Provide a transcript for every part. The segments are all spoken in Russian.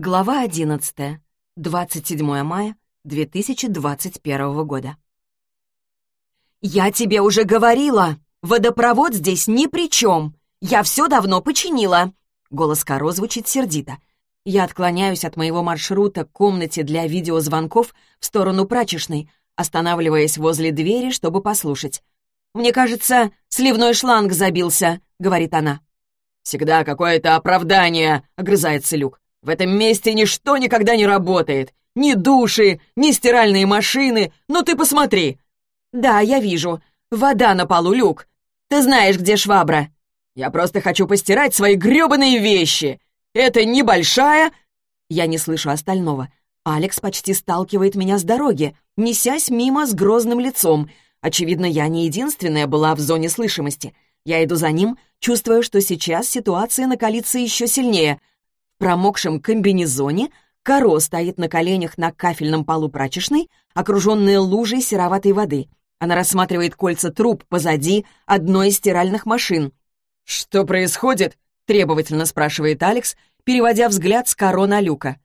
Глава 11. 27 мая 2021 года. «Я тебе уже говорила! Водопровод здесь ни при чем! Я все давно починила!» Голос Каро звучит сердито. Я отклоняюсь от моего маршрута к комнате для видеозвонков в сторону прачечной, останавливаясь возле двери, чтобы послушать. «Мне кажется, сливной шланг забился», — говорит она. «Всегда какое-то оправдание», — огрызается Люк. В этом месте ничто никогда не работает. Ни души, ни стиральные машины. Ну ты посмотри!» «Да, я вижу. Вода на полу, Люк. Ты знаешь, где швабра?» «Я просто хочу постирать свои грёбаные вещи. Это небольшая...» Я не слышу остального. Алекс почти сталкивает меня с дороги, несясь мимо с грозным лицом. Очевидно, я не единственная была в зоне слышимости. Я иду за ним, чувствуя, что сейчас ситуация накалится еще сильнее — промокшем комбинезоне, Каро стоит на коленях на кафельном полу прачечной, окруженная лужей сероватой воды. Она рассматривает кольца труб позади одной из стиральных машин. «Что происходит?» — требовательно спрашивает Алекс, переводя взгляд с Каро на Люка.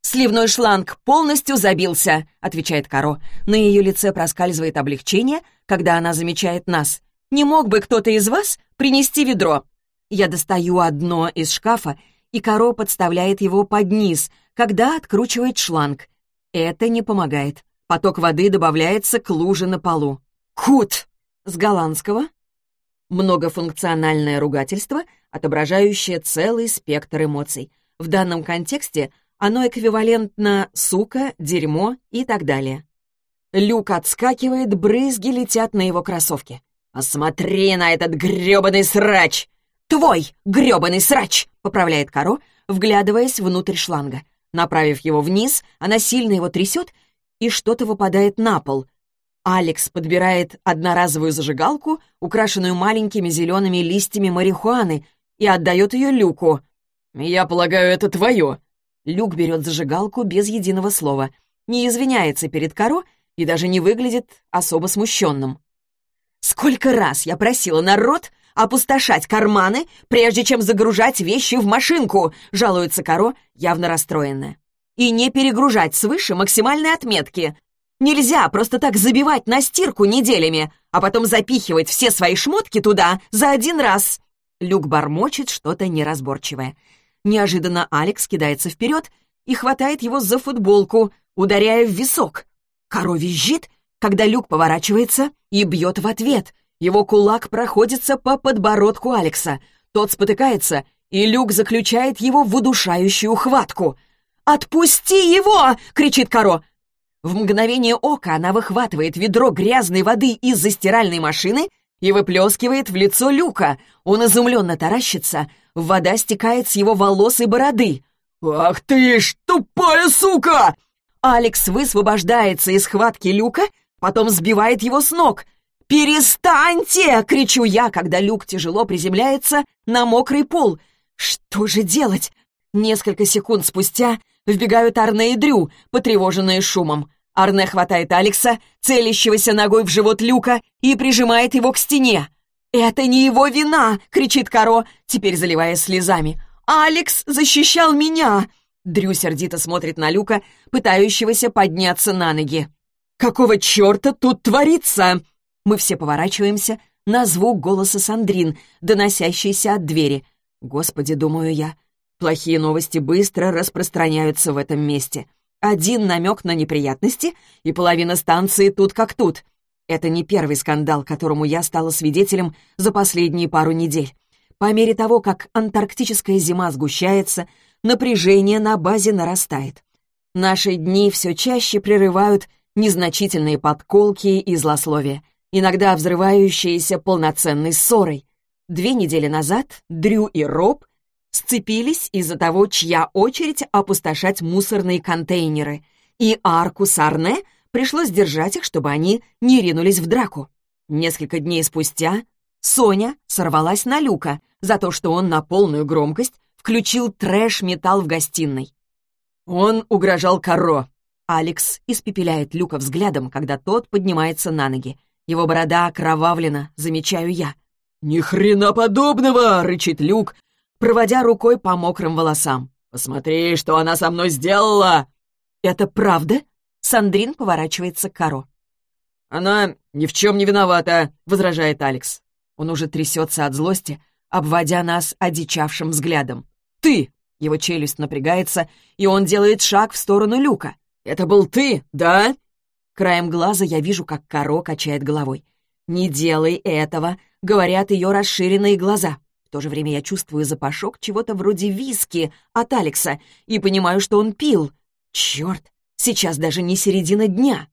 «Сливной шланг полностью забился», — отвечает Каро. На ее лице проскальзывает облегчение, когда она замечает нас. «Не мог бы кто-то из вас принести ведро?» Я достаю одно из шкафа и коро подставляет его под низ, когда откручивает шланг. Это не помогает. Поток воды добавляется к луже на полу. «Кут!» с голландского. Многофункциональное ругательство, отображающее целый спектр эмоций. В данном контексте оно эквивалентно «сука», «дерьмо» и так далее. Люк отскакивает, брызги летят на его кроссовки. «Посмотри на этот грёбаный срач!» «Твой грёбаный срач!» — поправляет Каро, вглядываясь внутрь шланга. Направив его вниз, она сильно его трясет, и что-то выпадает на пол. Алекс подбирает одноразовую зажигалку, украшенную маленькими зелеными листьями марихуаны, и отдает ее Люку. «Я полагаю, это твое». Люк берет зажигалку без единого слова, не извиняется перед Каро и даже не выглядит особо смущенным. «Сколько раз я просила народ опустошать карманы, прежде чем загружать вещи в машинку», — жалуется Каро, явно расстроенная. «И не перегружать свыше максимальной отметки. Нельзя просто так забивать на стирку неделями, а потом запихивать все свои шмотки туда за один раз». Люк бормочет что-то неразборчивое. Неожиданно Алекс кидается вперед и хватает его за футболку, ударяя в висок. Каро визжит, когда Люк поворачивается и бьет в ответ — его кулак проходится по подбородку Алекса. Тот спотыкается, и Люк заключает его в удушающую хватку. «Отпусти его!» — кричит Каро. В мгновение ока она выхватывает ведро грязной воды из-за стиральной машины и выплескивает в лицо Люка. Он изумленно таращится, вода стекает с его волос и бороды. «Ах ты ж, тупая сука!» Алекс высвобождается из схватки Люка, потом сбивает его с ног. «Перестаньте!» — кричу я, когда люк тяжело приземляется на мокрый пол. «Что же делать?» Несколько секунд спустя вбегают Арне и Дрю, потревоженные шумом. Арне хватает Алекса, целящегося ногой в живот Люка, и прижимает его к стене. «Это не его вина!» — кричит Каро, теперь заливаясь слезами. «Алекс защищал меня!» Дрю сердито смотрит на Люка, пытающегося подняться на ноги. «Какого черта тут творится?» Мы все поворачиваемся на звук голоса Сандрин, доносящийся от двери. Господи, думаю я, плохие новости быстро распространяются в этом месте. Один намек на неприятности, и половина станции тут как тут. Это не первый скандал, которому я стала свидетелем за последние пару недель. По мере того, как антарктическая зима сгущается, напряжение на базе нарастает. Наши дни все чаще прерывают незначительные подколки и злословия иногда взрывающиеся полноценной ссорой. Две недели назад Дрю и Роб сцепились из-за того, чья очередь опустошать мусорные контейнеры, и Арку Сарне пришлось держать их, чтобы они не ринулись в драку. Несколько дней спустя Соня сорвалась на Люка за то, что он на полную громкость включил трэш-металл в гостиной. Он угрожал Каро. Алекс испепеляет Люка взглядом, когда тот поднимается на ноги. Его борода окровавлена, замечаю я. «Ни хрена подобного!» — рычит Люк, проводя рукой по мокрым волосам. «Посмотри, что она со мной сделала!» «Это правда?» Сандрин поворачивается к Каро. «Она ни в чем не виновата», — возражает Алекс. Он уже трясется от злости, обводя нас одичавшим взглядом. «Ты!» — его челюсть напрягается, и он делает шаг в сторону люка. «Это был ты, да?» Краем глаза я вижу, как Каро качает головой. «Не делай этого», — говорят ее расширенные глаза. В то же время я чувствую запашок чего-то вроде виски от Алекса и понимаю, что он пил. Черт, сейчас даже не середина дня.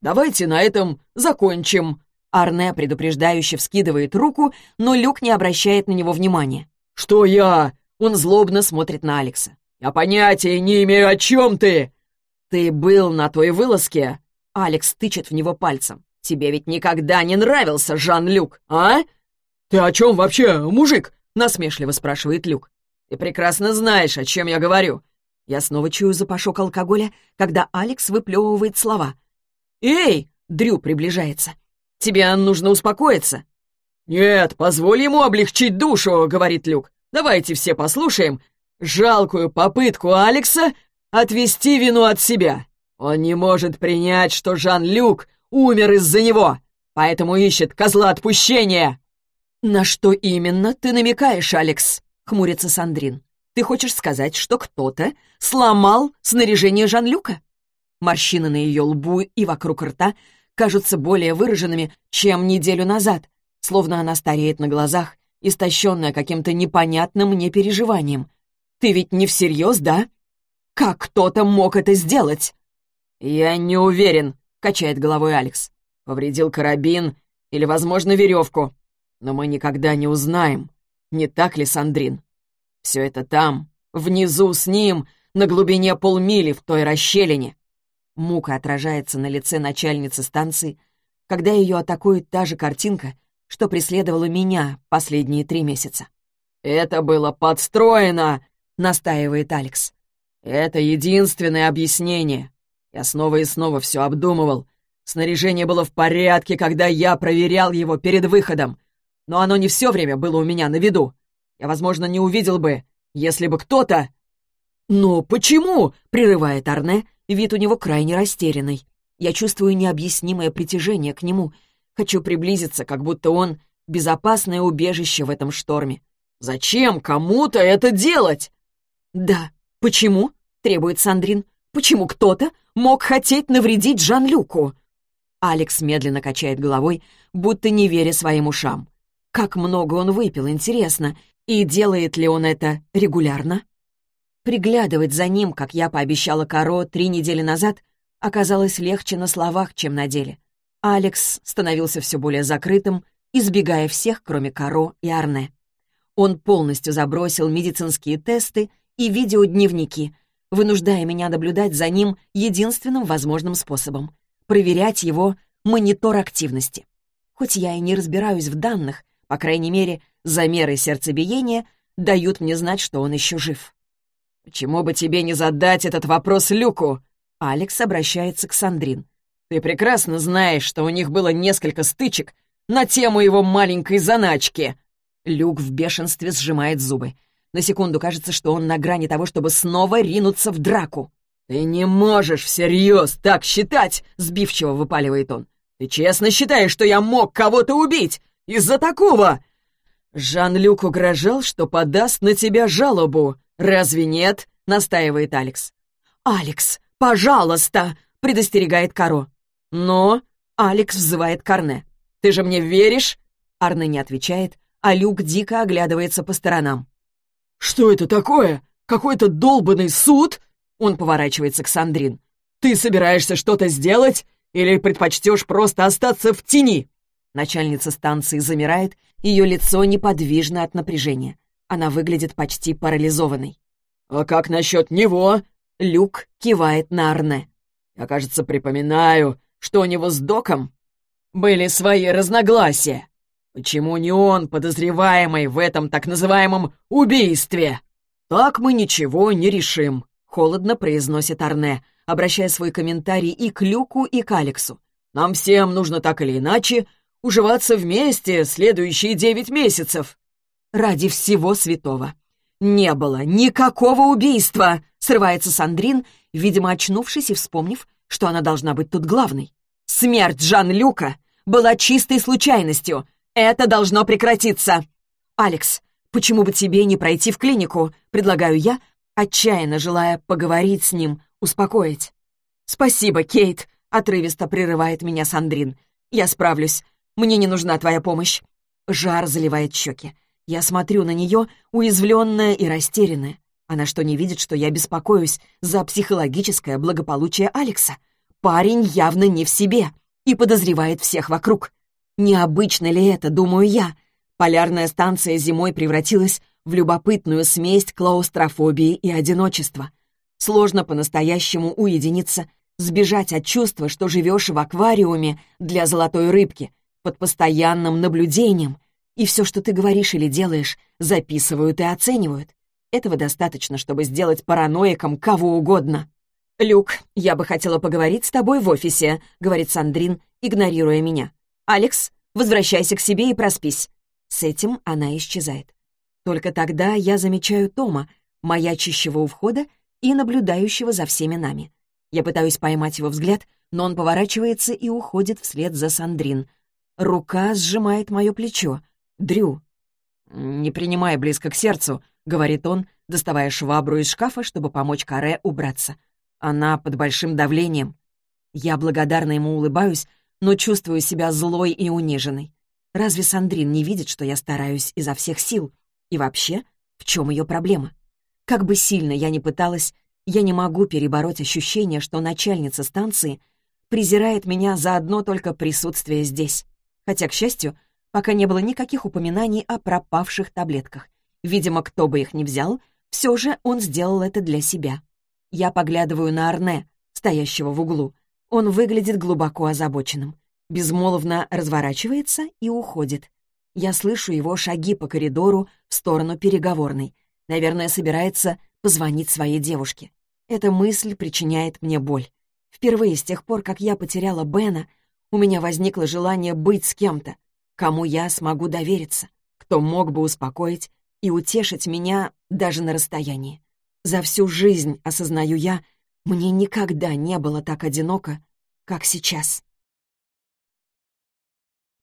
«Давайте на этом закончим», Арне предупреждающе вскидывает руку, но Люк не обращает на него внимания. «Что я?» Он злобно смотрит на Алекса. «Я понятия не имею, о чем ты!» «Ты был на той вылазке?» Алекс тычет в него пальцем. «Тебе ведь никогда не нравился Жан-Люк, а?» «Ты о чем вообще, мужик?» — насмешливо спрашивает Люк. «Ты прекрасно знаешь, о чем я говорю». Я снова чую запашок алкоголя, когда Алекс выплевывает слова. «Эй!» — Дрю приближается. «Тебе нужно успокоиться». «Нет, позволь ему облегчить душу», — говорит Люк. «Давайте все послушаем жалкую попытку Алекса отвести вину от себя. Он не может принять, что Жан-Люк умер из-за него, поэтому ищет козла отпущения». «На что именно ты намекаешь, Алекс?» — хмурится Сандрин. «Ты хочешь сказать, что кто-то сломал снаряжение Жан-Люка?» Морщины на ее лбу и вокруг рта кажутся более выраженными, чем неделю назад, словно она стареет на глазах, истощенная каким-то непонятным мне переживанием. «Ты ведь не всерьез, да? Как кто-то мог это сделать?» «Я не уверен», — качает головой Алекс. «Повредил карабин или, возможно, веревку. Но мы никогда не узнаем, не так ли, Сандрин? Все это там, внизу с ним, на глубине полмили в той расщелине». Мука отражается на лице начальницы станции, когда ее атакует та же картинка, что преследовала меня последние три месяца. «Это было подстроено!» — настаивает Алекс. «Это единственное объяснение. Я снова и снова все обдумывал. Снаряжение было в порядке, когда я проверял его перед выходом. Но оно не все время было у меня на виду. Я, возможно, не увидел бы, если бы кто-то...» «Но почему?» — прерывает Арне. Вид у него крайне растерянный. Я чувствую необъяснимое притяжение к нему. Хочу приблизиться, как будто он — безопасное убежище в этом шторме. «Зачем кому-то это делать?» «Да, почему?» — требует Сандрин. «Почему кто-то мог хотеть навредить Жан-Люку?» Алекс медленно качает головой, будто не веря своим ушам. Как много он выпил, интересно, и делает ли он это регулярно? Приглядывать за ним, как я пообещала Каро три недели назад, оказалось легче на словах, чем на деле. Алекс становился все более закрытым, избегая всех, кроме Каро и Арне. Он полностью забросил медицинские тесты и видеодневники, вынуждая меня наблюдать за ним единственным возможным способом — проверять его монитор активности. Хоть я и не разбираюсь в данных, по крайней мере, замеры сердцебиения дают мне знать, что он еще жив. «Почему бы тебе не задать этот вопрос Люку?» Алекс обращается к Сандрин. «Ты прекрасно знаешь, что у них было несколько стычек на тему его маленькой заначки». Люк в бешенстве сжимает зубы. На секунду кажется, что он на грани того, чтобы снова ринуться в драку. «Ты не можешь всерьез так считать!» — сбивчиво выпаливает он. «Ты честно считаешь, что я мог кого-то убить? Из-за такого?» «Жан-Люк угрожал, что подаст на тебя жалобу. Разве нет?» — настаивает Алекс. «Алекс, пожалуйста!» — предостерегает Каро. «Но...» — Алекс взывает Карне. «Ты же мне веришь?» Арне не отвечает, а Люк дико оглядывается по сторонам. «Что это такое? Какой-то долбанный суд?» Он поворачивается к Сандрин. «Ты собираешься что-то сделать? Или предпочтешь просто остаться в тени?» Начальница станции замирает, ее лицо неподвижно от напряжения. Она выглядит почти парализованной. «А как насчет него?» Люк кивает на Арне. «Я, кажется, припоминаю, что у него с Доком были свои разногласия. Почему не он подозреваемый в этом так называемом убийстве? Так мы ничего не решим, холодно произносит Арне, обращая свой комментарий и к Люку, и к Алексу. Нам всем нужно так или иначе уживаться вместе следующие девять месяцев. Ради всего святого. «Не было никакого убийства!» — срывается Сандрин, видимо, очнувшись и вспомнив, что она должна быть тут главной. «Смерть Жан-Люка была чистой случайностью. Это должно прекратиться!» «Алекс, почему бы тебе не пройти в клинику?» — предлагаю я, отчаянно желая поговорить с ним, успокоить. «Спасибо, Кейт», — отрывисто прерывает меня Сандрин. «Я справлюсь. Мне не нужна твоя помощь». Жар заливает щеки. Я смотрю на нее, уязвленная и растерянная. Она что, не видит, что я беспокоюсь за психологическое благополучие Алекса? Парень явно не в себе и подозревает всех вокруг. Необычно ли это, думаю я? Полярная станция зимой превратилась в любопытную смесь клаустрофобии и одиночества. Сложно по-настоящему уединиться, сбежать от чувства, что живешь в аквариуме для золотой рыбки, под постоянным наблюдением, и все, что ты говоришь или делаешь, записывают и оценивают. Этого достаточно, чтобы сделать параноиком кого угодно. «Люк, я бы хотела поговорить с тобой в офисе», — говорит Сандрин, игнорируя меня. «Алекс, возвращайся к себе и проспись». С этим она исчезает. Только тогда я замечаю Тома, маячащего у входа и наблюдающего за всеми нами. Я пытаюсь поймать его взгляд, но он поворачивается и уходит вслед за Сандрин. Рука сжимает мое плечо. «Дрю». «Не принимай близко к сердцу», — говорит он, доставая швабру из шкафа, чтобы помочь Каре убраться. «Она под большим давлением». Я благодарно ему улыбаюсь, но чувствую себя злой и униженной. Разве Сандрин не видит, что я стараюсь изо всех сил? И вообще, в чем ее проблема? Как бы сильно я ни пыталась, я не могу перебороть ощущение, что начальница станции презирает меня за одно только присутствие здесь. Хотя, к счастью, пока не было никаких упоминаний о пропавших таблетках. Видимо, кто бы их ни взял, все же он сделал это для себя. Я поглядываю на Арне, стоящего в углу. Он выглядит глубоко озабоченным. Безмолвно разворачивается и уходит. Я слышу его шаги по коридору в сторону переговорной. Наверное, собирается позвонить своей девушке. Эта мысль причиняет мне боль. Впервые с тех пор, как я потеряла Бена, у меня возникло желание быть с кем-то, Кому я смогу довериться? Кто мог бы успокоить и утешить меня даже на расстоянии? За всю жизнь, осознаю я, мне никогда не было так одиноко, как сейчас.